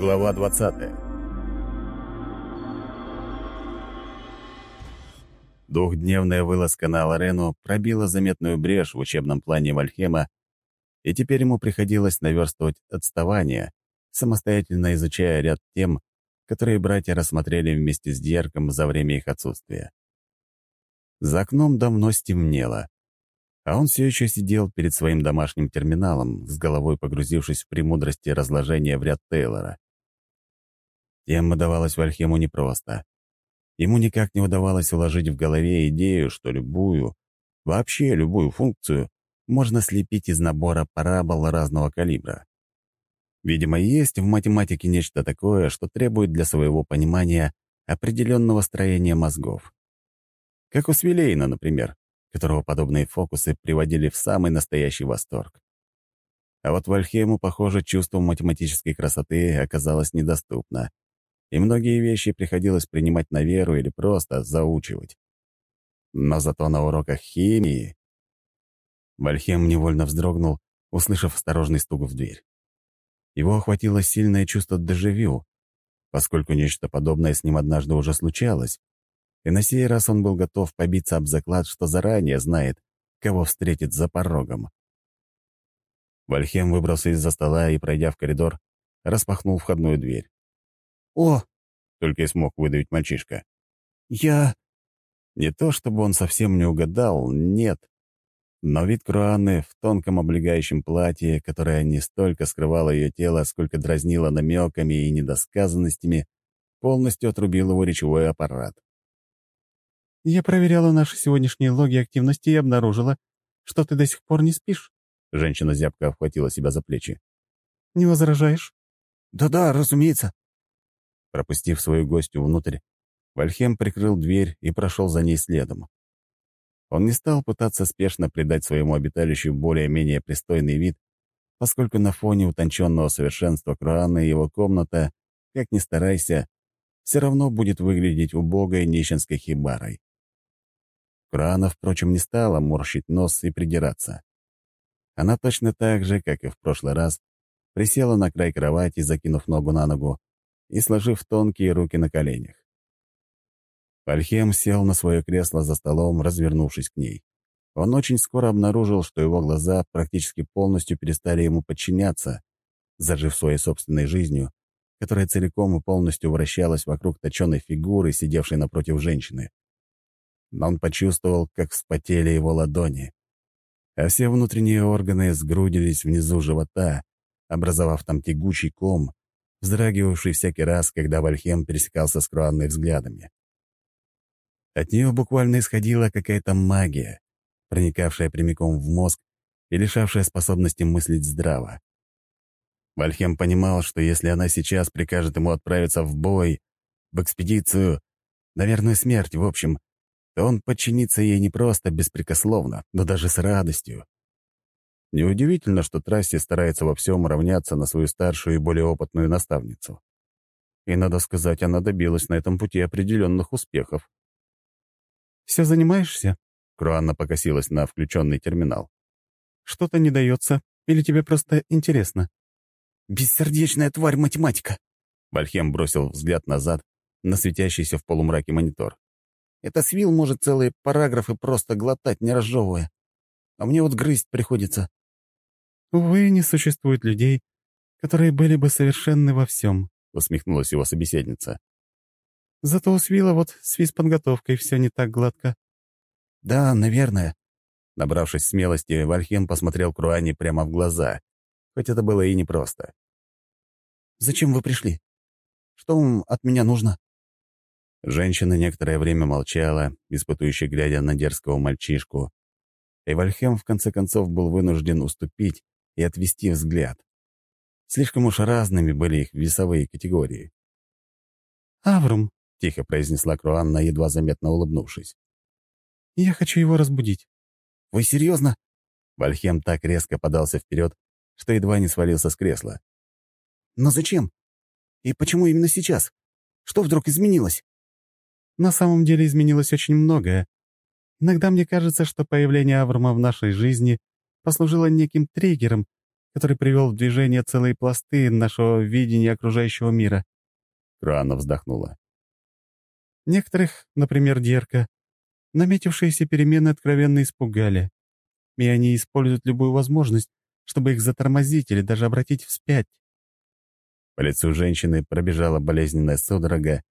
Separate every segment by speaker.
Speaker 1: Глава 20 Двухдневная вылазка на Аларену пробила заметную брешь в учебном плане Вальхема, и теперь ему приходилось наверстывать отставание, самостоятельно изучая ряд тем, которые братья рассмотрели вместе с Дьерком за время их отсутствия. За окном давно стемнело, а он все еще сидел перед своим домашним терминалом, с головой погрузившись в премудрости разложения в ряд Тейлора. Тема давалась Вальхему непросто. Ему никак не удавалось уложить в голове идею, что любую, вообще любую функцию можно слепить из набора парабол разного калибра. Видимо, есть в математике нечто такое, что требует для своего понимания определенного строения мозгов. Как у Свилейна, например, которого подобные фокусы приводили в самый настоящий восторг. А вот Вальхему, похоже, чувство математической красоты оказалось недоступно, и многие вещи приходилось принимать на веру или просто заучивать. Но зато на уроках химии... Вальхем невольно вздрогнул, услышав осторожный стук в дверь. Его охватило сильное чувство дежавю, поскольку нечто подобное с ним однажды уже случалось, и на сей раз он был готов побиться об заклад, что заранее знает, кого встретит за порогом. Вальхем выбрался из-за стола и, пройдя в коридор, распахнул входную дверь.
Speaker 2: «О!»
Speaker 1: — только и смог выдавить мальчишка.
Speaker 2: «Я...»
Speaker 1: Не то чтобы он совсем не угадал, нет. Но вид Круаны в тонком облегающем платье, которое не столько скрывало ее тело, сколько дразнило намеками и недосказанностями, полностью отрубил его речевой аппарат.
Speaker 2: «Я проверяла наши сегодняшние логи активности и обнаружила, что ты до сих пор не спишь».
Speaker 1: Женщина зябко обхватила себя за плечи.
Speaker 2: «Не возражаешь?»
Speaker 3: «Да-да, разумеется».
Speaker 1: Пропустив свою гостью внутрь, Вальхем прикрыл дверь и прошел за ней следом. Он не стал пытаться спешно придать своему обиталищу более-менее пристойный вид, поскольку на фоне утонченного совершенства Круана его комната, как ни старайся, все равно будет выглядеть убогой нищенской хибарой. Круана, впрочем, не стала морщить нос и придираться. Она точно так же, как и в прошлый раз, присела на край кровати, закинув ногу на ногу и сложив тонкие руки на коленях. Альхем сел на свое кресло за столом, развернувшись к ней. Он очень скоро обнаружил, что его глаза практически полностью перестали ему подчиняться, зажив своей собственной жизнью, которая целиком и полностью вращалась вокруг точенной фигуры, сидевшей напротив женщины. Но он почувствовал, как вспотели его ладони, а все внутренние органы сгрудились внизу живота, образовав там тягучий ком, вздрагивавший всякий раз, когда Вальхем пересекался с Круанной взглядами. От нее буквально исходила какая-то магия, проникавшая прямиком в мозг и лишавшая способности мыслить здраво. Вальхем понимал, что если она сейчас прикажет ему отправиться в бой, в экспедицию, на верную смерть, в общем, то он подчинится ей не просто беспрекословно, но даже с радостью. Неудивительно, что Трасси старается во всем равняться на свою старшую и более опытную наставницу. И, надо сказать, она добилась на этом пути определенных успехов.
Speaker 2: «Все занимаешься?»
Speaker 1: Круанна покосилась на включенный терминал.
Speaker 2: «Что-то не дается? Или тебе просто интересно?»
Speaker 3: «Бессердечная тварь математика!»
Speaker 1: Вальхем бросил взгляд назад на светящийся в полумраке монитор.
Speaker 3: «Это свил может целые параграфы просто глотать, не разжевывая. А мне вот грызть приходится».
Speaker 2: «Увы, не существует людей, которые были бы совершенны во всем», —
Speaker 1: усмехнулась его собеседница.
Speaker 2: Зато у Свила вот с физподготовкой все не так гладко.
Speaker 3: Да, наверное.
Speaker 1: Набравшись смелости, Вальхем посмотрел Круани прямо в глаза, хоть это было и непросто.
Speaker 3: «Зачем вы пришли? Что вам от меня нужно?»
Speaker 1: Женщина некоторое время молчала, испытующе глядя на дерзкого мальчишку, и Вальхем в конце концов был вынужден уступить и отвести взгляд. Слишком уж разными были их весовые категории.
Speaker 2: «Аврум», —
Speaker 1: тихо произнесла Круанна, едва заметно улыбнувшись.
Speaker 2: «Я хочу его разбудить».
Speaker 3: «Вы серьезно?»
Speaker 1: Вальхем так резко подался вперед, что едва не свалился с кресла.
Speaker 3: «Но зачем? И почему именно сейчас? Что вдруг изменилось?»
Speaker 2: «На самом деле изменилось очень многое. Иногда мне кажется, что появление Аврома в нашей жизни послужило неким триггером, который привел в движение целые пласты нашего видения окружающего мира.
Speaker 1: Круанна вздохнула.
Speaker 2: Некоторых, например, Дерка, наметившиеся перемены откровенно испугали, и они используют любую возможность, чтобы их затормозить или даже обратить вспять.
Speaker 1: По лицу женщины пробежала болезненная судорога,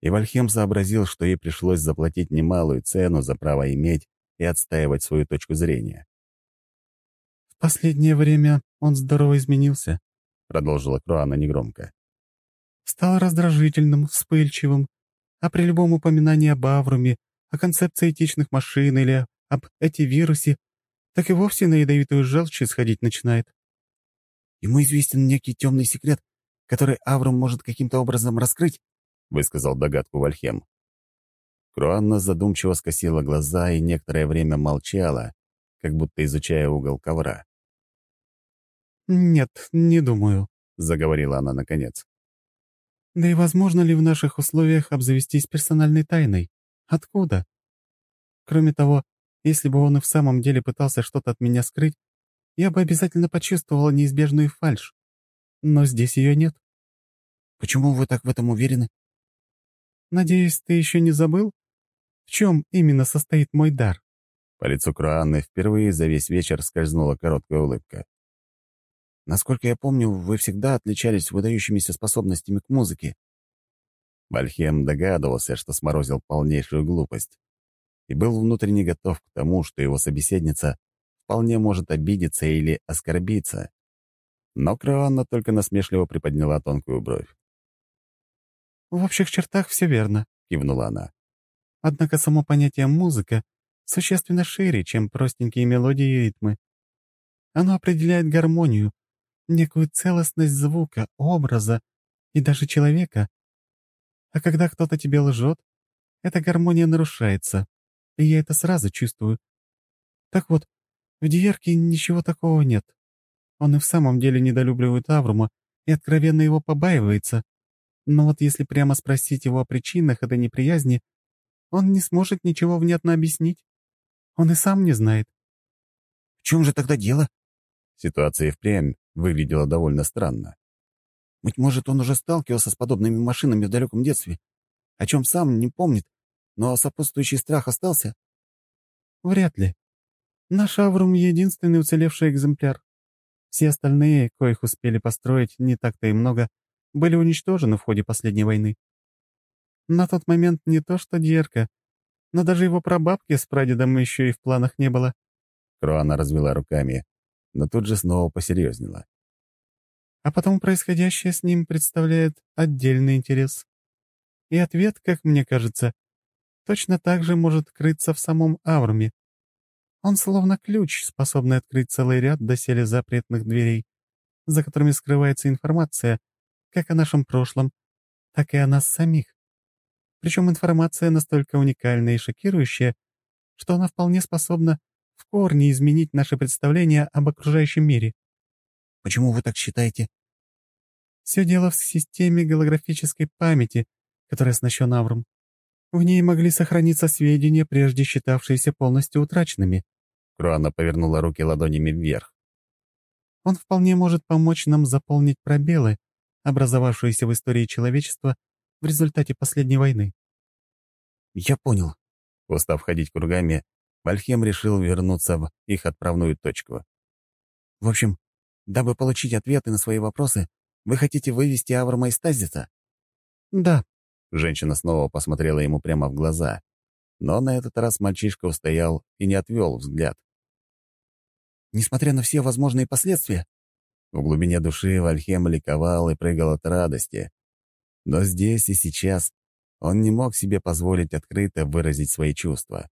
Speaker 1: и Вальхем сообразил, что ей пришлось заплатить немалую цену за право иметь и отстаивать свою точку зрения.
Speaker 2: «В последнее время он здорово изменился», — продолжила Круана негромко. «Стал раздражительным, вспыльчивым, а при любом упоминании об Авруме, о концепции этичных машин или об эти вирусе, так и вовсе на ядовитую желчь исходить начинает».
Speaker 3: «Ему известен некий темный секрет, который Аврум может каким-то образом раскрыть?»
Speaker 1: — высказал догадку Вальхем. Круанна задумчиво скосила глаза и некоторое время молчала, как будто изучая угол ковра.
Speaker 2: «Нет, не думаю», — заговорила она наконец. «Да и возможно ли в наших условиях обзавестись персональной тайной? Откуда? Кроме того, если бы он и в самом деле пытался что-то от меня скрыть, я бы обязательно почувствовала неизбежную фальшь. Но здесь ее нет».
Speaker 3: «Почему вы так в этом уверены?»
Speaker 2: «Надеюсь, ты еще не забыл, в чем именно состоит мой дар?»
Speaker 1: По лицу Круанны впервые за весь вечер скользнула короткая улыбка.
Speaker 3: «Насколько я помню, вы всегда отличались выдающимися способностями к музыке».
Speaker 1: Бальхем догадывался, что сморозил полнейшую глупость, и был внутренне готов к тому, что его собеседница вполне может обидеться или оскорбиться. Но Круанна только насмешливо приподняла тонкую бровь.
Speaker 2: «В общих чертах все верно», — кивнула она. Однако само понятие «музыка» существенно шире, чем простенькие мелодии и ритмы. Оно определяет гармонию, некую целостность звука, образа и даже человека. А когда кто-то тебе лжет, эта гармония нарушается, и я это сразу чувствую. Так вот, в Диерке ничего такого нет. Он и в самом деле недолюбливает Аврума и откровенно его побаивается. Но вот если прямо спросить его о причинах этой неприязни, он не сможет ничего внятно объяснить. Он и сам не знает.
Speaker 3: В чем же тогда дело?
Speaker 1: Ситуация впрямь выглядела довольно странно.
Speaker 3: Быть может, он уже сталкивался с подобными машинами в далеком детстве, о чем сам не помнит, но сопутствующий страх остался?
Speaker 2: Вряд ли. Наш Аврум — единственный уцелевший экземпляр. Все остальные, коих успели построить не так-то и много, были уничтожены в ходе последней войны. На тот момент не то что Дерка, но даже его прабабки с прадедом еще и в планах не было.
Speaker 1: Круана развела руками, но тут же снова посерьезнела.
Speaker 2: А потом происходящее с ним представляет отдельный интерес. И ответ, как мне кажется, точно так же может крыться в самом Авруме. Он словно ключ, способный открыть целый ряд доселе запретных дверей, за которыми скрывается информация как о нашем прошлом, так и о нас самих. Причем информация настолько уникальная и шокирующая, что она вполне способна корне изменить наше представление об окружающем мире.
Speaker 3: Почему вы так считаете?
Speaker 2: Все дело в системе голографической памяти, которая оснащена Авром. В ней могли сохраниться сведения, прежде считавшиеся полностью утраченными.
Speaker 1: Круана повернула руки ладонями вверх.
Speaker 2: Он вполне может помочь нам заполнить пробелы, образовавшиеся в истории человечества в результате последней войны.
Speaker 3: Я понял.
Speaker 1: Устав ходить кругами, Вальхем решил вернуться в их отправную точку.
Speaker 3: В общем, дабы получить ответы на свои вопросы, вы хотите вывести Аврома из стазиса?
Speaker 2: Да.
Speaker 1: Женщина снова посмотрела ему прямо в глаза, но на этот раз мальчишка устоял и не отвел взгляд.
Speaker 3: Несмотря на все возможные последствия?
Speaker 1: В глубине души Вальхем ликовал и прыгал от радости, но здесь и сейчас он не мог себе позволить открыто выразить свои чувства.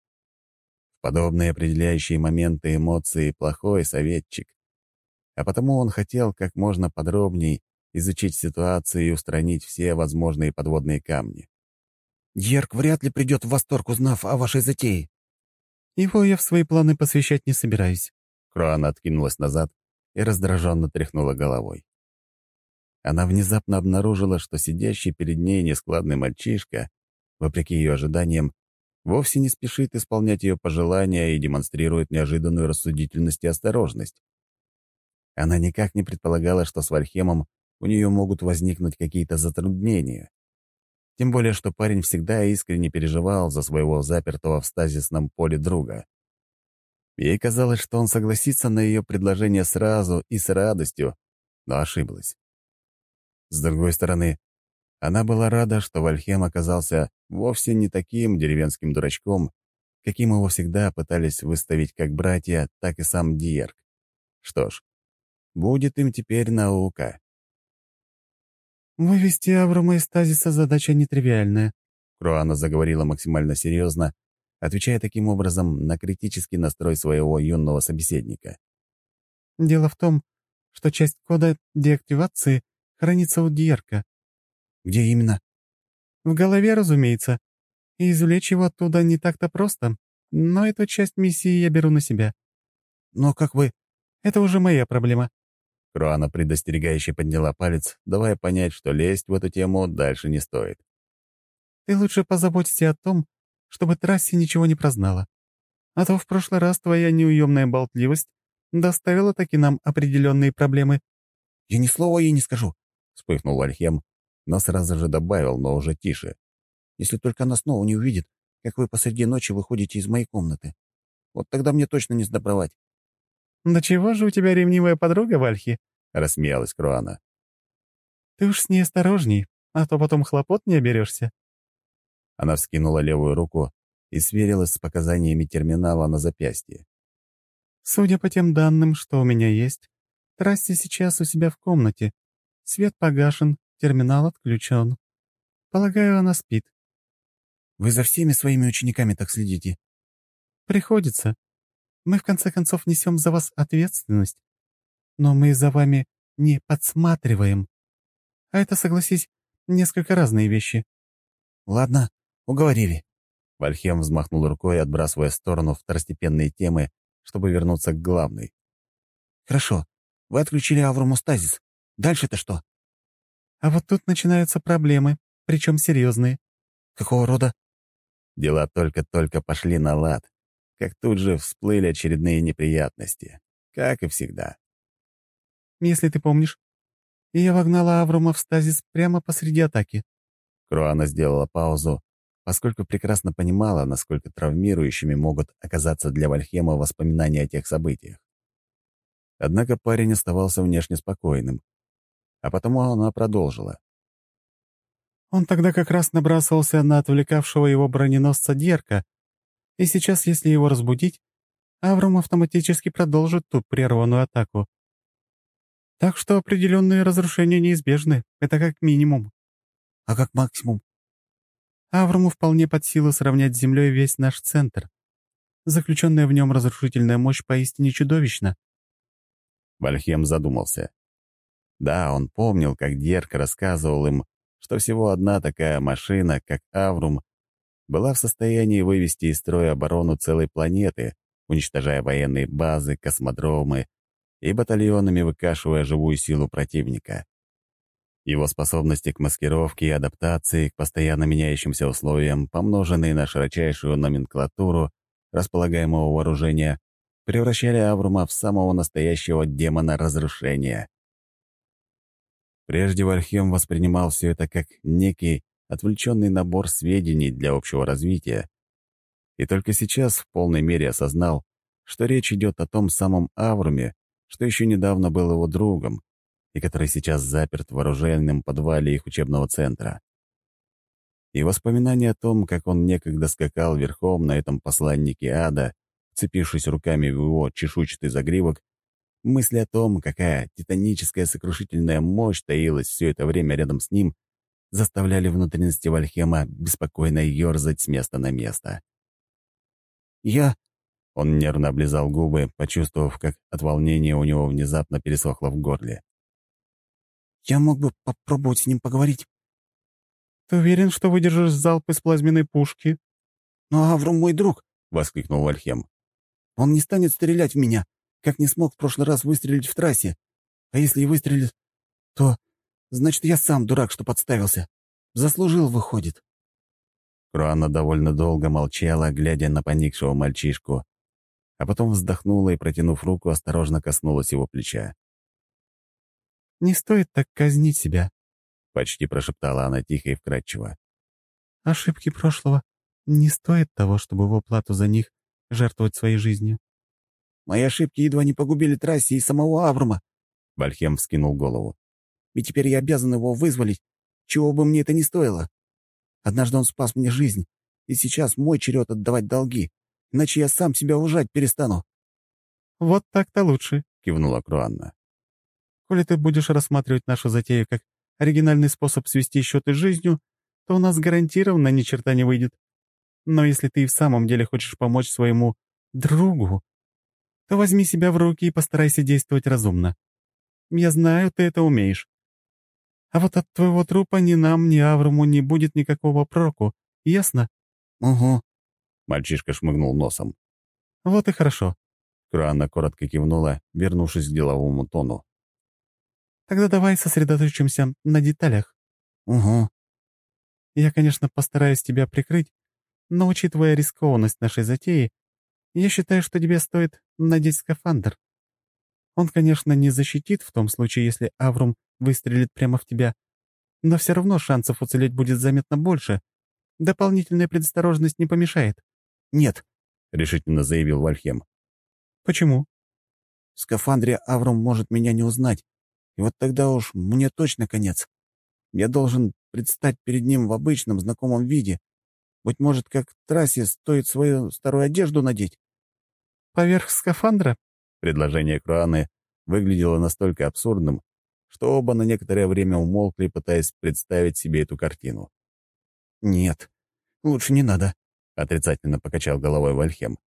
Speaker 1: Подобные определяющие моменты эмоции плохой советчик. А потому он хотел как можно подробней изучить ситуацию и устранить все возможные подводные камни.
Speaker 3: «Ерк вряд ли придет в восторг, узнав о вашей затее».
Speaker 2: «Его я в свои планы посвящать не собираюсь».
Speaker 1: Круан откинулась назад и раздраженно тряхнула головой она внезапно обнаружила, что сидящий перед ней нескладный мальчишка, вопреки ее ожиданиям, вовсе не спешит исполнять ее пожелания и демонстрирует неожиданную рассудительность и осторожность. Она никак не предполагала, что с Вальхемом у нее могут возникнуть какие-то затруднения. Тем более, что парень всегда искренне переживал за своего запертого в стазисном поле друга. Ей казалось, что он согласится на ее предложение сразу и с радостью, но ошиблась. С другой стороны, она была рада, что Вальхем оказался вовсе не таким деревенским дурачком, каким его всегда пытались выставить как братья, так и сам Диерк. Что ж, будет им теперь наука.
Speaker 2: «Вывести Аврума из стазиса задача нетривиальная», —
Speaker 1: Круана заговорила максимально серьезно, отвечая таким образом на критический настрой своего юного собеседника.
Speaker 2: «Дело в том, что часть кода деактивации хранится у Диерка.
Speaker 3: «Где именно?»
Speaker 2: «В голове, разумеется. И извлечь его оттуда не так-то просто, но эту часть миссии я беру на себя».
Speaker 3: «Но как вы...»
Speaker 2: «Это уже моя проблема».
Speaker 1: Круана предостерегающе подняла палец, давая понять, что лезть в эту тему дальше не стоит.
Speaker 2: «Ты лучше позаботься о том, чтобы трассе ничего не прознала. А то в прошлый раз твоя неуемная болтливость доставила таки нам определенные проблемы».
Speaker 3: «Я ни слова ей не скажу», — вспыхнул Вальхем,
Speaker 1: но сразу же добавил, но уже тише.
Speaker 3: «Если только она снова не увидит, как вы посреди ночи выходите из моей комнаты. Вот тогда мне точно не сдобровать».
Speaker 2: «Да чего же у тебя ревнивая подруга, Вальхи?»
Speaker 1: — рассмеялась Круана.
Speaker 2: «Ты уж с ней осторожней, а то потом хлопот не оберешься».
Speaker 1: Она вскинула левую руку и сверилась с показаниями терминала на запястье.
Speaker 2: «Судя по тем данным, что у меня есть, Трасси сейчас у себя в комнате. Свет погашен, терминал отключен. Полагаю, она спит».
Speaker 3: «Вы за всеми своими учениками так следите?»
Speaker 2: «Приходится. Мы, в конце концов, несем за вас ответственность. Но мы за вами не подсматриваем. А это, согласись, несколько разные вещи».
Speaker 3: «Ладно, уговорили».
Speaker 1: Вальхем взмахнул рукой, отбрасывая в сторону второстепенные темы, чтобы вернуться к главной.
Speaker 3: «Хорошо. Вы отключили авромостазис. Дальше-то что?»
Speaker 2: «А вот тут начинаются проблемы, причем серьезные».
Speaker 3: «Какого рода?»
Speaker 1: Дела только-только пошли на лад, как тут же всплыли очередные неприятности. Как и всегда.
Speaker 2: «Если ты помнишь, я вогнала Аврома в стазис прямо посреди атаки».
Speaker 1: Круана сделала паузу, поскольку прекрасно понимала, насколько травмирующими могут оказаться для Вальхема воспоминания о тех событиях. Однако парень оставался внешне спокойным, а потому она продолжила.
Speaker 2: Он тогда как раз набрасывался на отвлекавшего его броненосца Дерка, и сейчас, если его разбудить, Авром автоматически продолжит ту прерванную атаку. Так что определенные разрушения неизбежны, это как минимум.
Speaker 3: А как максимум?
Speaker 2: Аврому вполне под силу сравнять с землей весь наш центр. Заключенная в нем разрушительная мощь поистине чудовищна.
Speaker 1: Вальхем задумался. Да, он помнил, как Дерк рассказывал им, что всего одна такая машина, как Аврум, была в состоянии вывести из строя оборону целой планеты, уничтожая военные базы, космодромы и батальонами выкашивая живую силу противника. Его способности к маскировке и адаптации к постоянно меняющимся условиям, помноженные на широчайшую номенклатуру располагаемого вооружения, превращали Аврума в самого настоящего демона разрушения. Прежде Вальхем воспринимал все это как некий отвлеченный набор сведений для общего развития, и только сейчас в полной мере осознал, что речь идет о том самом Авруме, что еще недавно был его другом, и который сейчас заперт в вооруженном подвале их учебного центра. И воспоминания о том, как он некогда скакал верхом на этом посланнике ада, цепившись руками в его чешуйчатый загривок, Мысли о том, какая титаническая сокрушительная мощь таилась все это время рядом с ним, заставляли внутренности Вальхема беспокойно ерзать с места на место.
Speaker 3: «Я...»
Speaker 1: — он нервно облизал губы, почувствовав, как от волнения у него внезапно пересохло в горле.
Speaker 3: «Я мог бы попробовать с ним поговорить».
Speaker 2: «Ты уверен, что выдержишь залп из плазменной пушки?»
Speaker 3: «Но Аврум мой друг», — воскликнул Вальхем. «Он не станет стрелять в меня как не смог в прошлый раз выстрелить в трассе. А если и выстрелит, то, значит, я сам дурак, что подставился. Заслужил, выходит».
Speaker 1: Круана довольно долго молчала, глядя на поникшего мальчишку, а потом вздохнула и, протянув руку, осторожно коснулась его плеча.
Speaker 2: «Не стоит так казнить себя», —
Speaker 1: почти прошептала она тихо и вкрадчиво.
Speaker 2: «Ошибки прошлого не стоят того, чтобы в оплату за них жертвовать своей жизнью».
Speaker 3: «Мои ошибки едва не погубили Трасси и самого Аврума», —
Speaker 1: Вальхем вскинул голову.
Speaker 3: «И теперь я обязан его вызволить, чего бы мне это ни стоило. Однажды он спас мне жизнь, и сейчас мой черед отдавать долги, иначе я сам себя уважать перестану».
Speaker 2: «Вот так-то лучше», —
Speaker 1: кивнула Круанна.
Speaker 2: «Коли ты будешь рассматривать нашу затею как оригинальный способ свести счеты с жизнью, то у нас гарантированно ни черта не выйдет. Но если ты и в самом деле хочешь помочь своему другу, то возьми себя в руки и постарайся действовать разумно. Я знаю, ты это умеешь. А вот от твоего трупа ни нам, ни Авруму не будет никакого проку. Ясно?»
Speaker 3: «Угу», —
Speaker 1: мальчишка шмыгнул носом.
Speaker 2: «Вот и хорошо».
Speaker 1: Круанна коротко кивнула, вернувшись к деловому тону.
Speaker 2: «Тогда давай сосредоточимся на деталях».
Speaker 3: «Угу».
Speaker 2: «Я, конечно, постараюсь тебя прикрыть, но, учитывая рискованность нашей затеи, я считаю, что тебе стоит надеть скафандр. Он, конечно, не защитит в том случае, если Аврум выстрелит прямо в тебя, но все равно шансов уцелеть будет заметно больше. Дополнительная предосторожность не помешает».
Speaker 3: «Нет», —
Speaker 1: решительно заявил Вальхем.
Speaker 2: «Почему?»
Speaker 3: «В скафандре Аврум может меня не узнать, и вот тогда уж мне точно конец. Я должен предстать перед ним в обычном знакомом виде. Быть может, как трассе стоит свою старую одежду надеть?»
Speaker 2: «Поверх скафандра?»
Speaker 1: Предложение Круаны выглядело настолько абсурдным, что оба на некоторое время умолкли, пытаясь представить себе эту картину.
Speaker 3: «Нет, лучше не надо», — отрицательно покачал головой Вальхем.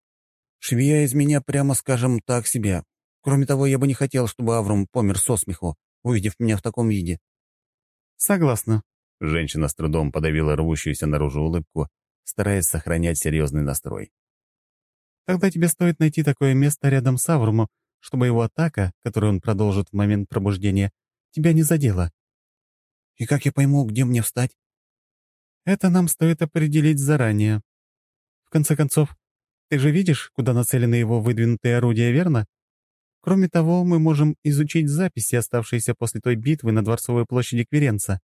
Speaker 3: «Швея из меня, прямо скажем, так себе. Кроме того, я бы не хотел, чтобы Аврум помер со смеху, увидев меня в таком виде».
Speaker 2: «Согласна».
Speaker 1: Женщина с трудом подавила рвущуюся наружу улыбку, стараясь сохранять серьезный настрой.
Speaker 2: Тогда тебе стоит найти такое место рядом с Аврумом, чтобы его атака, которую он продолжит в момент пробуждения, тебя не задела.
Speaker 3: И как я пойму, где мне встать?
Speaker 2: Это нам стоит определить заранее. В конце концов, ты же видишь, куда нацелены его выдвинутые орудия, верно? Кроме того, мы можем изучить записи, оставшиеся после той битвы на Дворцовой площади Кверенца.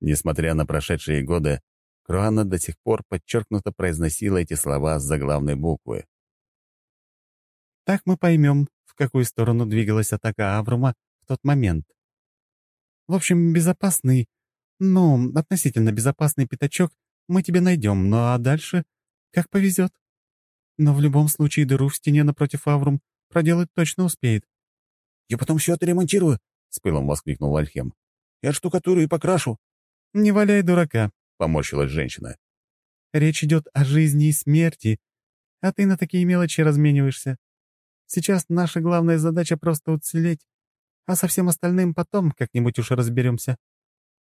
Speaker 1: Несмотря на прошедшие годы, Круанна до сих пор подчеркнуто произносила эти слова с заглавной буквы.
Speaker 2: Так мы поймем, в какую сторону двигалась атака Аврума в тот момент. В общем, безопасный, ну, относительно безопасный пятачок мы тебе найдем, ну а дальше как повезет. Но в любом случае дыру в стене напротив Аврум проделать точно успеет.
Speaker 3: «Я потом все отремонтирую», — с пылом воскликнул Альхем. «Я штукатурю и покрашу».
Speaker 2: «Не валяй дурака», —
Speaker 1: поморщилась женщина.
Speaker 2: «Речь идет о жизни и смерти, а ты на такие мелочи размениваешься. Сейчас наша главная задача просто уцелеть, а со всем остальным потом как-нибудь уж разберемся».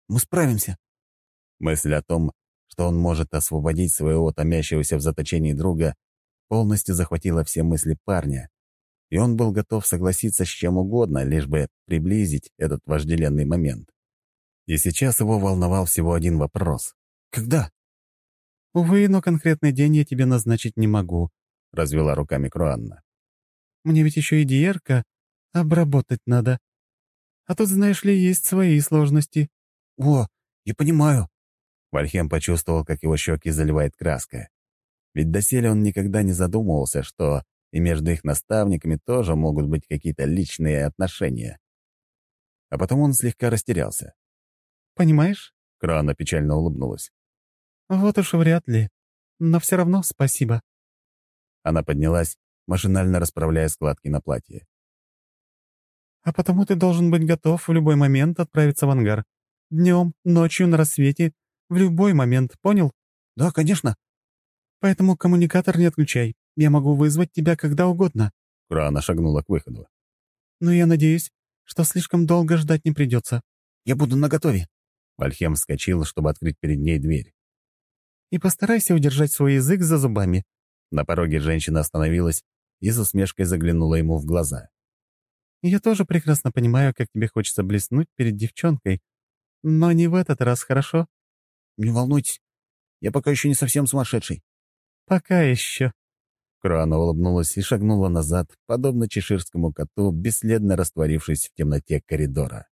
Speaker 3: «Мы справимся».
Speaker 1: Мысль о том, что он может освободить своего томящегося в заточении друга, полностью захватила все мысли парня, и он был готов согласиться с чем угодно, лишь бы приблизить этот вожделенный момент. И сейчас его волновал всего один вопрос. «Когда?»
Speaker 2: «Увы, но конкретный день я тебе назначить не могу», — развела руками Круанна. «Мне ведь еще и диерка обработать надо. А тут, знаешь ли, есть свои сложности».
Speaker 3: «О, я понимаю».
Speaker 1: Вальхем почувствовал, как его щеки заливает краска. Ведь доселе он никогда не задумывался, что и между их наставниками тоже могут быть какие-то личные отношения. А потом он слегка растерялся.
Speaker 2: «Понимаешь?»
Speaker 1: — Крана печально улыбнулась.
Speaker 2: «Вот уж вряд ли. Но все равно спасибо».
Speaker 1: Она поднялась, машинально расправляя складки на платье.
Speaker 2: «А потому ты должен быть готов в любой момент отправиться в ангар. Днем, ночью, на рассвете, в любой момент, понял?»
Speaker 3: «Да, конечно».
Speaker 2: «Поэтому коммуникатор не отключай. Я могу вызвать тебя когда угодно».
Speaker 1: Крана шагнула к выходу.
Speaker 2: «Но я надеюсь, что слишком долго ждать не придется».
Speaker 3: «Я буду наготове».
Speaker 1: Вальхем вскочил, чтобы открыть перед ней дверь.
Speaker 2: «И постарайся удержать свой язык за зубами».
Speaker 1: На пороге женщина остановилась и с усмешкой заглянула ему в глаза.
Speaker 2: «Я тоже прекрасно понимаю, как тебе хочется блеснуть перед девчонкой, но не в этот раз, хорошо?»
Speaker 3: «Не волнуйтесь, я пока еще не совсем сумасшедший».
Speaker 2: «Пока еще».
Speaker 1: Круана улыбнулась и шагнула назад, подобно чеширскому коту, бесследно растворившись в темноте коридора.